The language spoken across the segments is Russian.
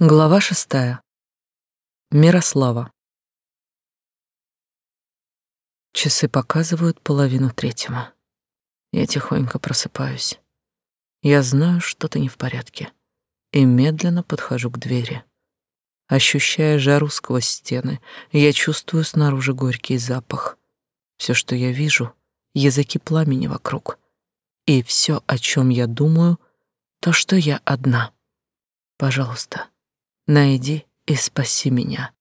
Глава шестая. Мирослава. Часы показывают половину третьего. Я тихонько просыпаюсь. Я знаю, что-то не в порядке. И медленно подхожу к двери. Ощущая жару сквозь стены, я чувствую снаружи горький запах. Все, что я вижу — языки пламени вокруг. И все, о чем я думаю, то, что я одна. Пожалуйста, Найди и спаси меня.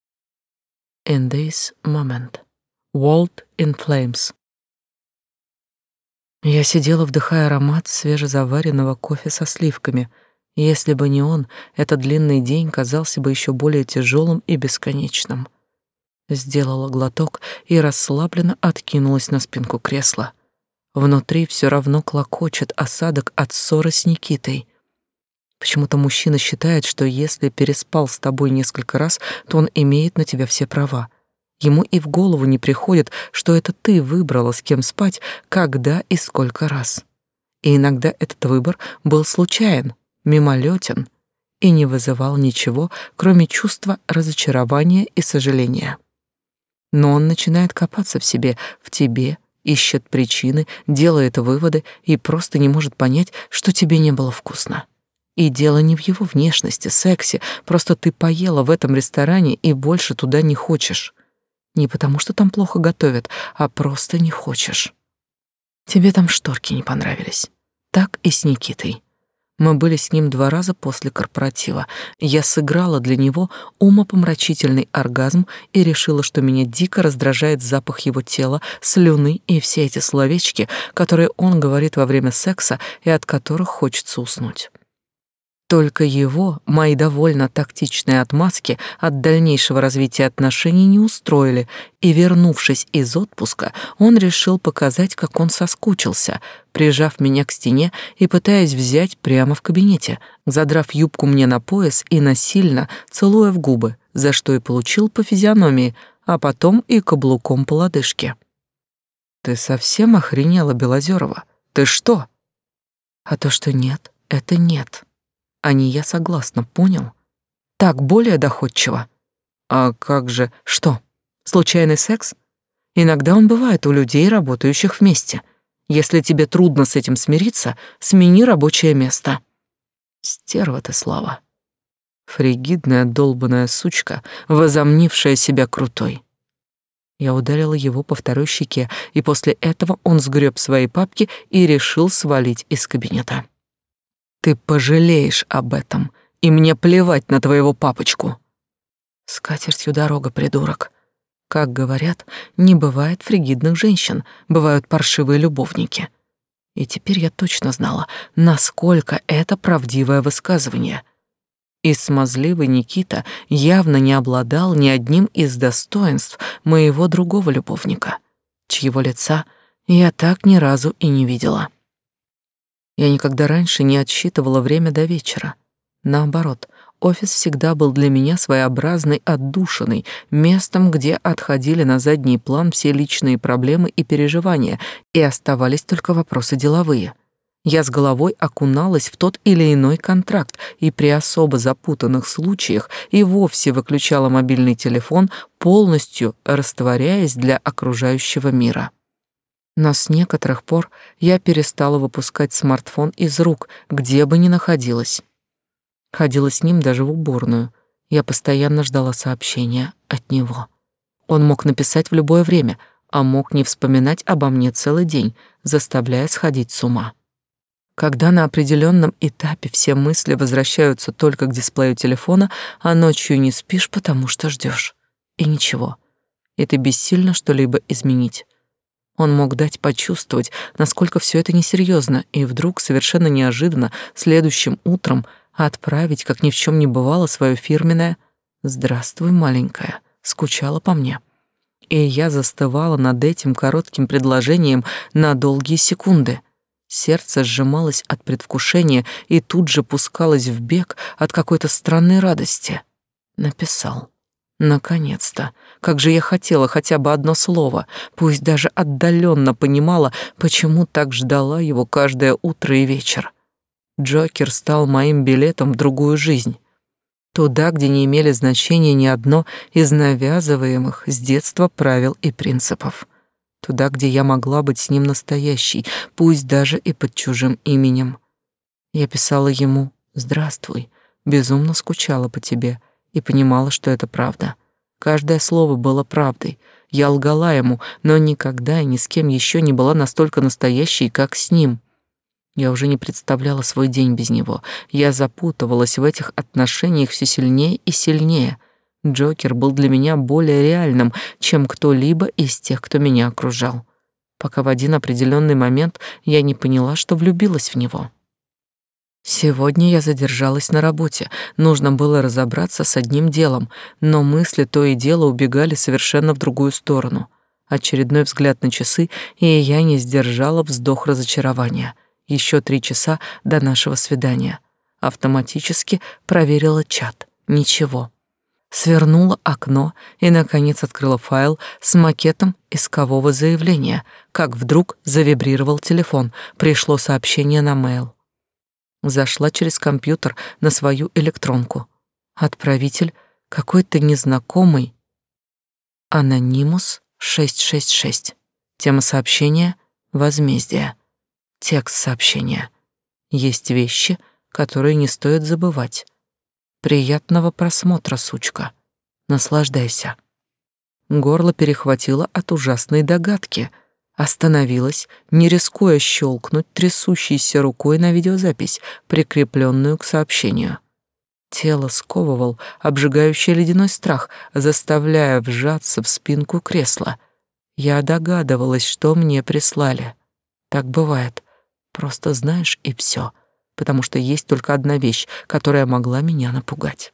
In this moment. World in flames. Я сидела, вдыхая аромат свежезаваренного кофе со сливками. Если бы не он, этот длинный день казался бы еще более тяжелым и бесконечным. Сделала глоток и расслабленно откинулась на спинку кресла. Внутри все равно клокочет осадок от ссоры с Никитой — Почему-то мужчина считает, что если переспал с тобой несколько раз, то он имеет на тебя все права. Ему и в голову не приходит, что это ты выбрала, с кем спать, когда и сколько раз. И иногда этот выбор был случайен, мимолетен и не вызывал ничего, кроме чувства разочарования и сожаления. Но он начинает копаться в себе, в тебе, ищет причины, делает выводы и просто не может понять, что тебе не было вкусно. И дело не в его внешности, сексе, просто ты поела в этом ресторане и больше туда не хочешь. Не потому, что там плохо готовят, а просто не хочешь. Тебе там шторки не понравились. Так и с Никитой. Мы были с ним два раза после корпоратива. Я сыграла для него умопомрачительный оргазм и решила, что меня дико раздражает запах его тела, слюны и все эти словечки, которые он говорит во время секса и от которых хочется уснуть. Только его мои довольно тактичные отмазки от дальнейшего развития отношений не устроили, и, вернувшись из отпуска, он решил показать, как он соскучился, прижав меня к стене и пытаясь взять прямо в кабинете, задрав юбку мне на пояс и насильно целуя в губы, за что и получил по физиономии, а потом и каблуком по лодыжке. «Ты совсем охренела, Белозерова? Ты что?» «А то, что нет, это нет». А не я согласна, понял? Так более доходчиво. А как же... Что? Случайный секс? Иногда он бывает у людей, работающих вместе. Если тебе трудно с этим смириться, смени рабочее место. Стерва ты, Слава. Фригидная долбаная сучка, возомнившая себя крутой. Я ударила его по второй щеке, и после этого он сгреб свои папки и решил свалить из кабинета. Ты пожалеешь об этом, и мне плевать на твоего папочку. С катертью дорога, придурок. Как говорят, не бывает фригидных женщин, бывают паршивые любовники. И теперь я точно знала, насколько это правдивое высказывание. И смазливый Никита явно не обладал ни одним из достоинств моего другого любовника, чьего лица я так ни разу и не видела. Я никогда раньше не отсчитывала время до вечера. Наоборот, офис всегда был для меня своеобразной отдушиной, местом, где отходили на задний план все личные проблемы и переживания, и оставались только вопросы деловые. Я с головой окуналась в тот или иной контракт и при особо запутанных случаях и вовсе выключала мобильный телефон, полностью растворяясь для окружающего мира. Но с некоторых пор я перестала выпускать смартфон из рук, где бы ни находилась. Ходила с ним даже в уборную. Я постоянно ждала сообщения от него. Он мог написать в любое время, а мог не вспоминать обо мне целый день, заставляя сходить с ума. Когда на определенном этапе все мысли возвращаются только к дисплею телефона, а ночью не спишь, потому что ждешь. И ничего. И ты бессильно что-либо изменить. Он мог дать почувствовать, насколько все это несерьезно, и вдруг, совершенно неожиданно, следующим утром отправить, как ни в чем не бывало, свое фирменное «Здравствуй, маленькая», скучала по мне. И я застывала над этим коротким предложением на долгие секунды. Сердце сжималось от предвкушения и тут же пускалось в бег от какой-то странной радости. Написал. Наконец-то. Как же я хотела хотя бы одно слово, пусть даже отдаленно понимала, почему так ждала его каждое утро и вечер. Джокер стал моим билетом в другую жизнь. туда, где не имели значения ни одно из навязываемых с детства правил и принципов. Туда, где я могла быть с ним настоящей, пусть даже и под чужим именем. Я писала ему «Здравствуй», безумно скучала по тебе и понимала, что это правда. Каждое слово было правдой. Я лгала ему, но никогда и ни с кем еще не была настолько настоящей, как с ним. Я уже не представляла свой день без него. Я запутывалась в этих отношениях все сильнее и сильнее. Джокер был для меня более реальным, чем кто-либо из тех, кто меня окружал. Пока в один определенный момент я не поняла, что влюбилась в него. Сегодня я задержалась на работе. Нужно было разобраться с одним делом, но мысли то и дело убегали совершенно в другую сторону. Очередной взгляд на часы, и я не сдержала вздох разочарования — еще три часа до нашего свидания. Автоматически проверила чат. Ничего. Свернула окно и, наконец, открыла файл с макетом искового заявления, как вдруг завибрировал телефон, пришло сообщение на мейл. Зашла через компьютер на свою электронку. Отправитель какой-то незнакомый Анонимус 666. Тема сообщения — возмездие. Текст сообщения. Есть вещи, которые не стоит забывать. Приятного просмотра, сучка. Наслаждайся. Горло перехватило от ужасной догадки. Остановилась, не рискуя щелкнуть трясущейся рукой на видеозапись, прикрепленную к сообщению. Тело сковывал обжигающий ледяной страх, заставляя вжаться в спинку кресла. Я догадывалась, что мне прислали. Так бывает. Просто знаешь и все, потому что есть только одна вещь, которая могла меня напугать.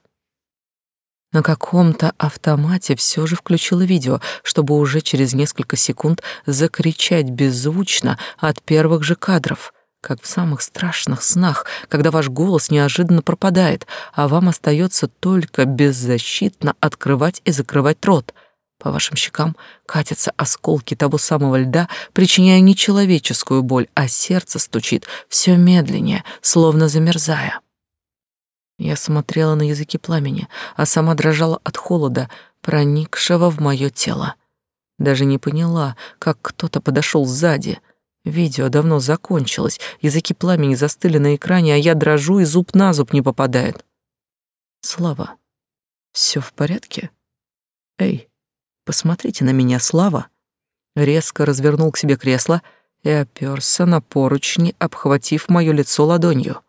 На каком-то автомате все же включила видео, чтобы уже через несколько секунд закричать беззвучно от первых же кадров, как в самых страшных снах, когда ваш голос неожиданно пропадает, а вам остается только беззащитно открывать и закрывать рот, по вашим щекам катятся осколки того самого льда, причиняя не человеческую боль, а сердце стучит все медленнее, словно замерзая. Я смотрела на языки пламени, а сама дрожала от холода, проникшего в мое тело. Даже не поняла, как кто-то подошел сзади. Видео давно закончилось, языки пламени застыли на экране, а я дрожу, и зуб на зуб не попадает. Слава, все в порядке? Эй, Посмотрите на меня, Слава!» Резко развернул к себе кресло и оперся на поручни, обхватив мое лицо ладонью.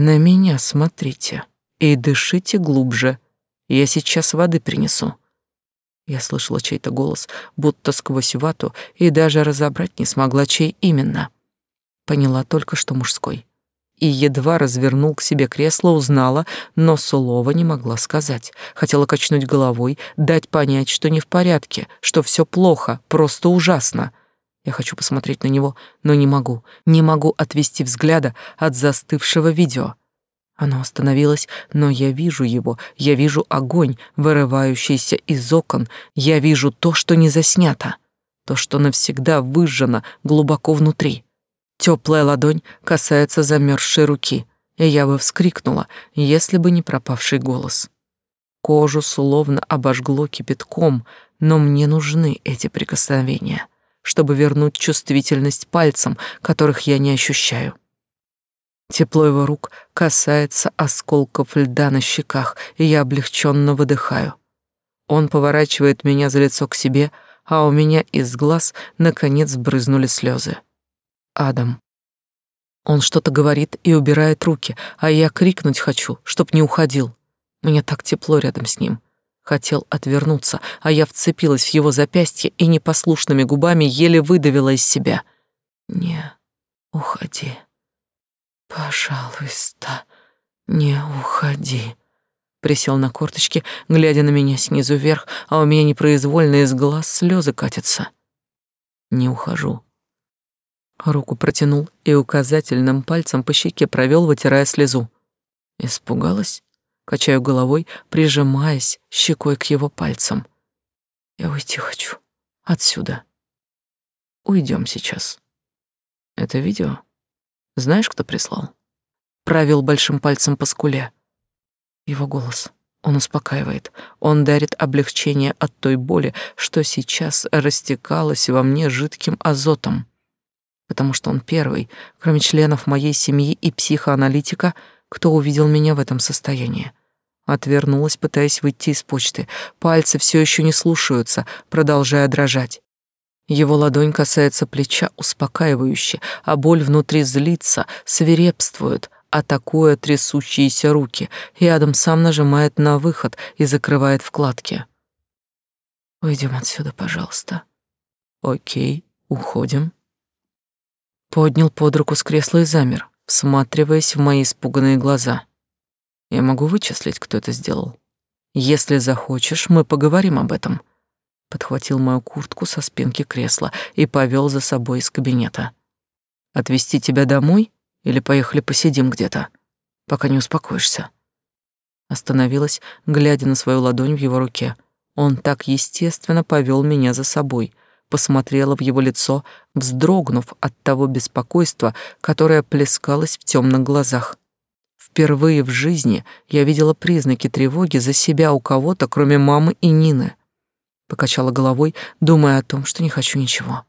«На меня смотрите и дышите глубже. Я сейчас воды принесу». Я слышала чей-то голос, будто сквозь вату, и даже разобрать не смогла, чей именно. Поняла только, что мужской и едва развернул к себе кресло, узнала, но слова не могла сказать. Хотела качнуть головой, дать понять, что не в порядке, что все плохо, просто ужасно. Я хочу посмотреть на него, но не могу. Не могу отвести взгляда от застывшего видео. Оно остановилось, но я вижу его, я вижу огонь, вырывающийся из окон, я вижу то, что не заснято, то, что навсегда выжжено глубоко внутри. Теплая ладонь касается замерзшей руки, и я бы вскрикнула, если бы не пропавший голос. Кожу словно обожгло кипятком, но мне нужны эти прикосновения, чтобы вернуть чувствительность пальцам, которых я не ощущаю. Тепло его рук касается осколков льда на щеках, и я облегченно выдыхаю. Он поворачивает меня за лицо к себе, а у меня из глаз наконец брызнули слезы. Адам. Он что-то говорит и убирает руки, а я крикнуть хочу, чтоб не уходил. Мне так тепло рядом с ним. Хотел отвернуться, а я вцепилась в его запястье и непослушными губами еле выдавила из себя. «Не уходи. Пожалуйста, не уходи». Присел на корточки, глядя на меня снизу вверх, а у меня непроизвольно из глаз слезы катятся. «Не ухожу», Руку протянул и указательным пальцем по щеке провел, вытирая слезу. Испугалась? Качаю головой, прижимаясь щекой к его пальцам. Я уйти хочу. Отсюда. Уйдем сейчас. Это видео? Знаешь, кто прислал? Провел большим пальцем по скуле. Его голос. Он успокаивает. Он дарит облегчение от той боли, что сейчас растекалась во мне жидким азотом. Потому что он первый, кроме членов моей семьи и психоаналитика, кто увидел меня в этом состоянии. Отвернулась, пытаясь выйти из почты. Пальцы все еще не слушаются, продолжая дрожать. Его ладонь касается плеча успокаивающе, а боль внутри злится, свирепствует, атакуя трясущиеся руки, и Адам сам нажимает на выход и закрывает вкладки. «Уйдем отсюда, пожалуйста». «Окей, уходим». Поднял под руку с кресла и замер, всматриваясь в мои испуганные глаза. «Я могу вычислить, кто это сделал. Если захочешь, мы поговорим об этом». Подхватил мою куртку со спинки кресла и повел за собой из кабинета. «Отвезти тебя домой?» Или поехали посидим где-то, пока не успокоишься. Остановилась, глядя на свою ладонь в его руке. Он так естественно повел меня за собой, посмотрела в его лицо, вздрогнув от того беспокойства, которое плескалось в темных глазах. Впервые в жизни я видела признаки тревоги за себя у кого-то, кроме мамы и Нины. Покачала головой, думая о том, что не хочу ничего.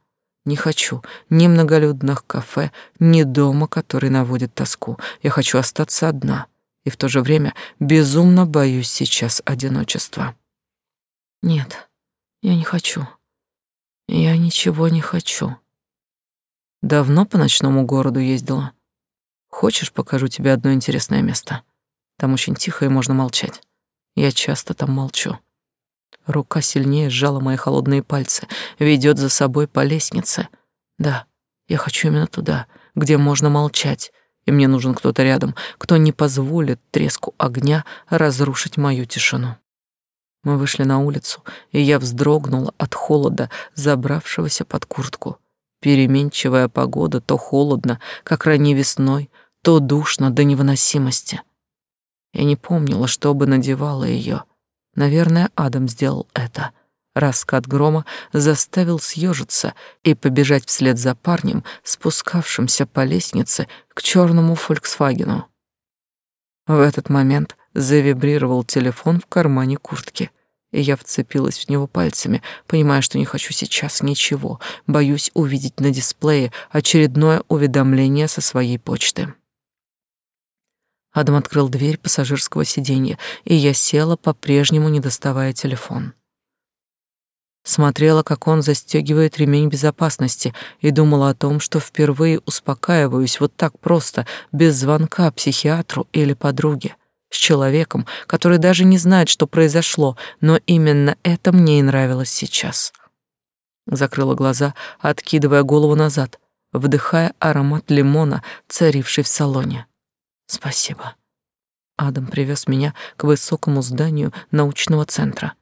Не хочу ни многолюдных кафе, ни дома, который наводит тоску. Я хочу остаться одна, и в то же время безумно боюсь сейчас одиночества. Нет, я не хочу. Я ничего не хочу. Давно по ночному городу ездила. Хочешь, покажу тебе одно интересное место? Там очень тихо и можно молчать. Я часто там молчу. Рука сильнее сжала мои холодные пальцы, ведет за собой по лестнице. Да, я хочу именно туда, где можно молчать, и мне нужен кто-то рядом, кто не позволит треску огня разрушить мою тишину. Мы вышли на улицу, и я вздрогнула от холода, забравшегося под куртку. Переменчивая погода, то холодно, как ранней весной, то душно до невыносимости. Я не помнила, чтобы надевала ее, Наверное, Адам сделал это. Раскат грома заставил съежиться и побежать вслед за парнем, спускавшимся по лестнице к черному «Фольксвагену». В этот момент завибрировал телефон в кармане куртки, и я вцепилась в него пальцами, понимая, что не хочу сейчас ничего, боюсь увидеть на дисплее очередное уведомление со своей почты. Адам открыл дверь пассажирского сиденья, и я села, по-прежнему не доставая телефон. Смотрела, как он застегивает ремень безопасности, и думала о том, что впервые успокаиваюсь вот так просто, без звонка психиатру или подруге, с человеком, который даже не знает, что произошло, но именно это мне и нравилось сейчас. Закрыла глаза, откидывая голову назад, вдыхая аромат лимона, царивший в салоне. Спасибо. Адам привез меня к высокому зданию научного центра.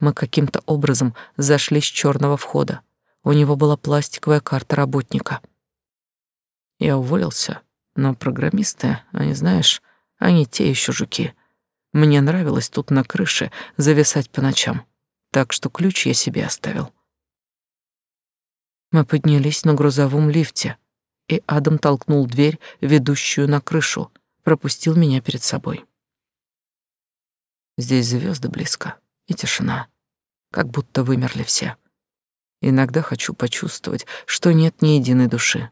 Мы каким-то образом зашли с черного входа. У него была пластиковая карта работника. Я уволился, но программисты, они, знаешь, они те еще жуки. Мне нравилось тут на крыше зависать по ночам, так что ключ я себе оставил. Мы поднялись на грузовом лифте, и Адам толкнул дверь, ведущую на крышу, пропустил меня перед собой. Здесь звезды близко и тишина, как будто вымерли все. Иногда хочу почувствовать, что нет ни единой души.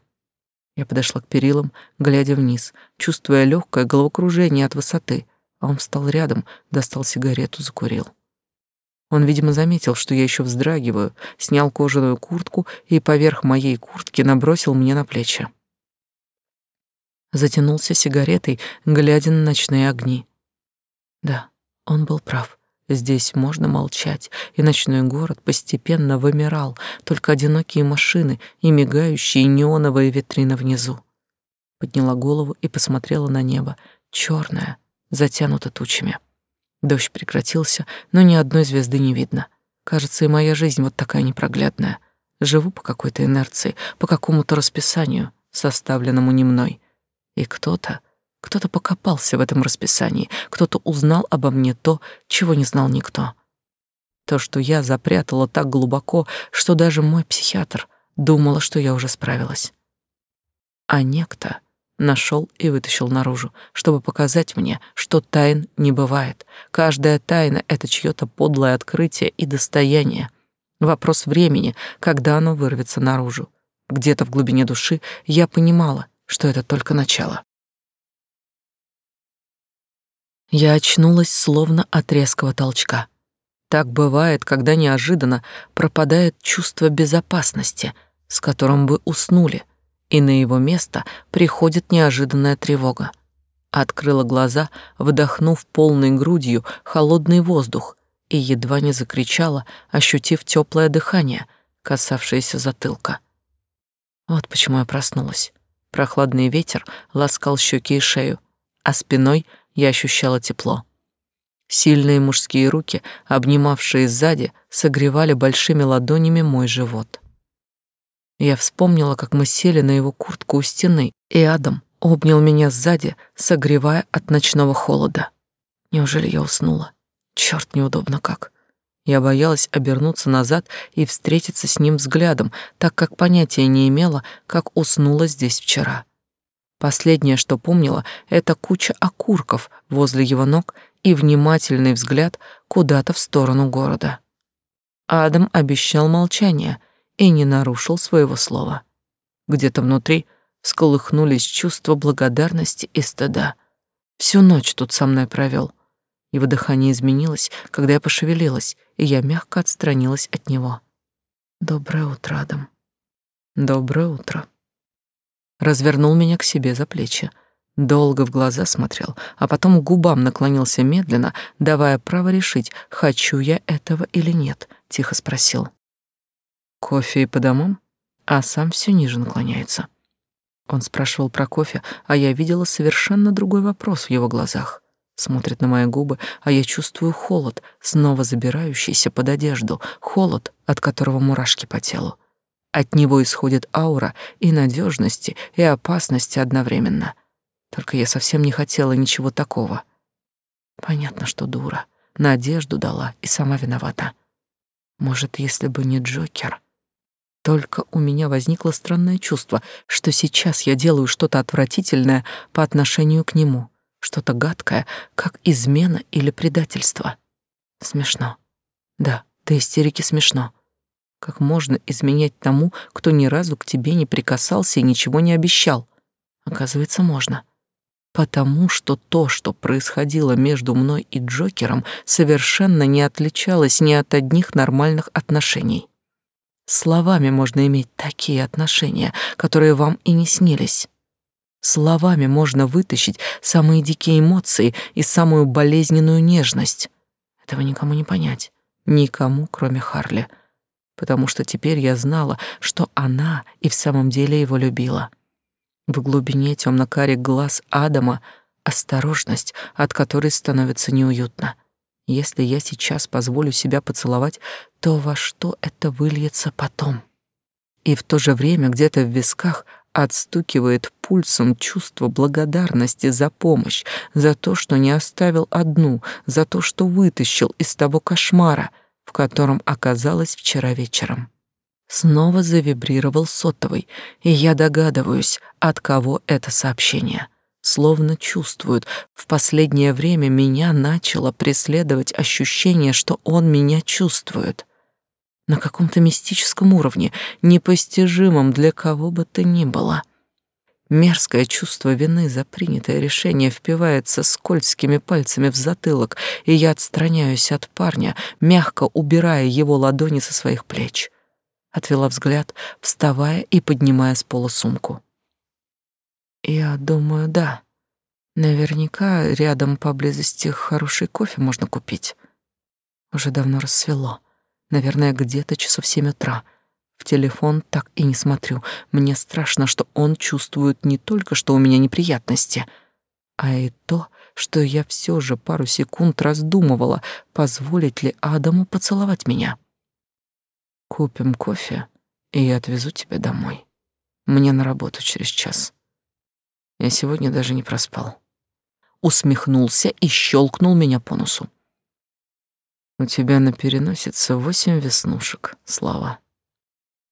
Я подошла к перилам, глядя вниз, чувствуя легкое головокружение от высоты, а он встал рядом, достал сигарету, закурил. Он, видимо, заметил, что я еще вздрагиваю, снял кожаную куртку и поверх моей куртки набросил мне на плечи. Затянулся сигаретой, глядя на ночные огни. Да, он был прав. Здесь можно молчать, и ночной город постепенно вымирал, только одинокие машины и мигающие неоновые витрины внизу. Подняла голову и посмотрела на небо, черное, затянуто тучами. Дождь прекратился, но ни одной звезды не видно. Кажется, и моя жизнь вот такая непроглядная. Живу по какой-то инерции, по какому-то расписанию, составленному не мной. И кто-то, кто-то покопался в этом расписании, кто-то узнал обо мне то, чего не знал никто. То, что я запрятала так глубоко, что даже мой психиатр думала, что я уже справилась. А некто Нашел и вытащил наружу, чтобы показать мне, что тайн не бывает. Каждая тайна — это чье-то подлое открытие и достояние. Вопрос времени, когда оно вырвется наружу. Где-то в глубине души я понимала, что это только начало. Я очнулась словно от резкого толчка. Так бывает, когда неожиданно пропадает чувство безопасности, с которым вы уснули, и на его место приходит неожиданная тревога. Открыла глаза, вдохнув полной грудью холодный воздух, и едва не закричала, ощутив теплое дыхание, касавшееся затылка. Вот почему я проснулась. Прохладный ветер ласкал щеки и шею, а спиной я ощущала тепло. Сильные мужские руки, обнимавшие сзади, согревали большими ладонями мой живот. Я вспомнила, как мы сели на его куртку у стены, и Адам обнял меня сзади, согревая от ночного холода. Неужели я уснула? Черт, неудобно как. Я боялась обернуться назад и встретиться с ним взглядом, так как понятия не имела, как уснула здесь вчера. Последнее, что помнила, это куча окурков возле его ног и внимательный взгляд куда-то в сторону города. Адам обещал молчание — и не нарушил своего слова. Где-то внутри всколыхнулись чувства благодарности и стыда. Всю ночь тут со мной провел. Его дыхание изменилось, когда я пошевелилась, и я мягко отстранилась от него. «Доброе утро, Адам». «Доброе утро». Развернул меня к себе за плечи. Долго в глаза смотрел, а потом губам наклонился медленно, давая право решить, хочу я этого или нет, тихо спросил. Кофе и по домам? А сам все ниже наклоняется. Он спрашивал про кофе, а я видела совершенно другой вопрос в его глазах. Смотрит на мои губы, а я чувствую холод, снова забирающийся под одежду, холод, от которого мурашки по телу. От него исходит аура и надежности, и опасности одновременно. Только я совсем не хотела ничего такого. Понятно, что дура. Надежду дала и сама виновата. Может, если бы не Джокер... Только у меня возникло странное чувство, что сейчас я делаю что-то отвратительное по отношению к нему, что-то гадкое, как измена или предательство. Смешно. Да, до истерики смешно. Как можно изменять тому, кто ни разу к тебе не прикасался и ничего не обещал? Оказывается, можно. Потому что то, что происходило между мной и Джокером, совершенно не отличалось ни от одних нормальных отношений. Словами можно иметь такие отношения, которые вам и не снились. Словами можно вытащить самые дикие эмоции и самую болезненную нежность. Этого никому не понять. Никому, кроме Харли. Потому что теперь я знала, что она и в самом деле его любила. В глубине темно-карих глаз Адама осторожность, от которой становится неуютно. Если я сейчас позволю себя поцеловать, то во что это выльется потом? И в то же время где-то в висках отстукивает пульсом чувство благодарности за помощь, за то, что не оставил одну, за то, что вытащил из того кошмара, в котором оказалась вчера вечером. Снова завибрировал сотовый, и я догадываюсь, от кого это сообщение — словно чувствуют. В последнее время меня начало преследовать ощущение, что он меня чувствует. На каком-то мистическом уровне, непостижимом для кого бы то ни было. Мерзкое чувство вины за принятое решение впивается скользкими пальцами в затылок, и я отстраняюсь от парня, мягко убирая его ладони со своих плеч. Отвела взгляд, вставая и поднимая с пола сумку. Я думаю, да. Наверняка рядом поблизости хороший кофе можно купить. Уже давно рассвело. Наверное, где-то часов семь утра. В телефон так и не смотрю. Мне страшно, что он чувствует не только, что у меня неприятности, а и то, что я все же пару секунд раздумывала, позволить ли Адаму поцеловать меня. Купим кофе, и я отвезу тебя домой. Мне на работу через час. Я сегодня даже не проспал. Усмехнулся и щелкнул меня по носу. У тебя на переносице восемь веснушек, Слава.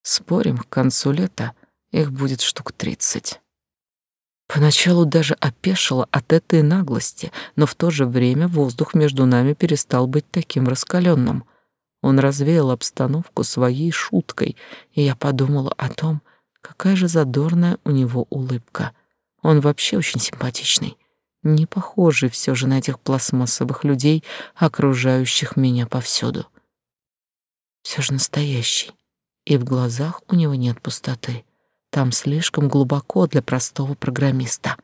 Спорим, к концу лета их будет штук тридцать. Поначалу даже опешила от этой наглости, но в то же время воздух между нами перестал быть таким раскаленным. Он развеял обстановку своей шуткой, и я подумала о том, какая же задорная у него улыбка. Он вообще очень симпатичный, не похожий все же на этих пластмассовых людей, окружающих меня повсюду. Все же настоящий, и в глазах у него нет пустоты. Там слишком глубоко для простого программиста.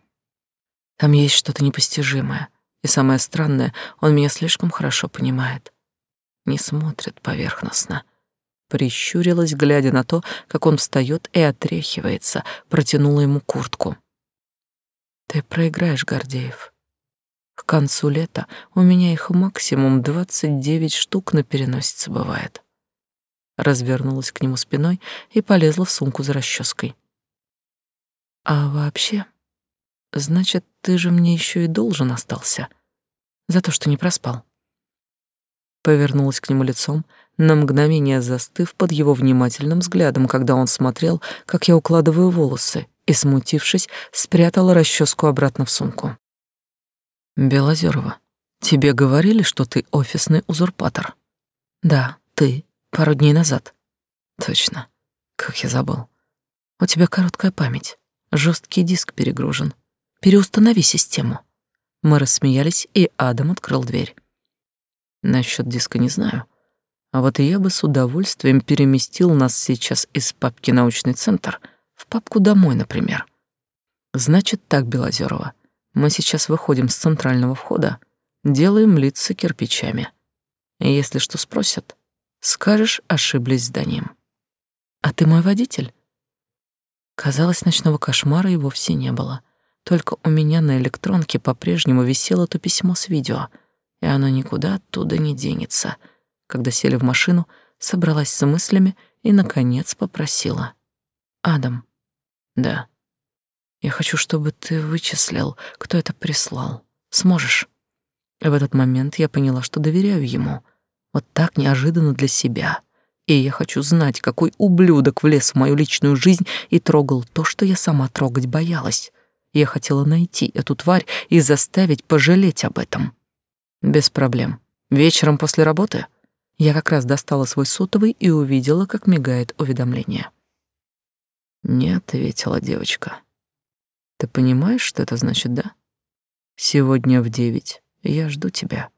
Там есть что-то непостижимое. И самое странное, он меня слишком хорошо понимает. Не смотрит поверхностно. Прищурилась, глядя на то, как он встает и отряхивается, протянула ему куртку. Ты проиграешь, Гордеев. К концу лета у меня их максимум двадцать девять штук на переносице бывает развернулась к нему спиной и полезла в сумку за расческой. А вообще, значит, ты же мне еще и должен остался за то, что не проспал. Повернулась к нему лицом, на мгновение застыв под его внимательным взглядом, когда он смотрел, как я укладываю волосы, и, смутившись, спрятала расческу обратно в сумку. Белозерова, тебе говорили, что ты офисный узурпатор? Да, ты, Пару дней назад. Точно. Как я забыл. У тебя короткая память. Жесткий диск перегружен. Переустанови систему. Мы рассмеялись, и Адам открыл дверь. Насчет диска не знаю. А вот я бы с удовольствием переместил нас сейчас из папки «Научный центр» в папку «Домой», например. Значит так, Белозерова. Мы сейчас выходим с центрального входа, делаем лица кирпичами. Если что спросят, Скажешь, ошиблись зданием. А ты мой водитель? Казалось, ночного кошмара и вовсе не было. Только у меня на электронке по-прежнему висело то письмо с видео, и оно никуда оттуда не денется. Когда сели в машину, собралась с мыслями и, наконец, попросила. «Адам». «Да». «Я хочу, чтобы ты вычислил, кто это прислал. Сможешь?» В этот момент я поняла, что доверяю ему — вот так неожиданно для себя. И я хочу знать, какой ублюдок влез в мою личную жизнь и трогал то, что я сама трогать боялась. Я хотела найти эту тварь и заставить пожалеть об этом. Без проблем. Вечером после работы я как раз достала свой сотовый и увидела, как мигает уведомление. «Не ответила девочка. Ты понимаешь, что это значит, да? Сегодня в девять я жду тебя».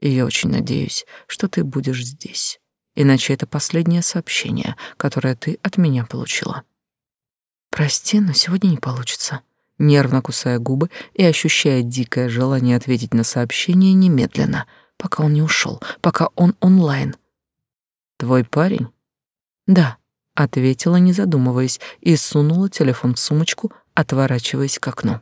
И я очень надеюсь, что ты будешь здесь. Иначе это последнее сообщение, которое ты от меня получила. Прости, но сегодня не получится. Нервно кусая губы и ощущая дикое желание ответить на сообщение немедленно, пока он не ушел, пока он онлайн. Твой парень? Да, ответила, не задумываясь, и сунула телефон в сумочку, отворачиваясь к окну.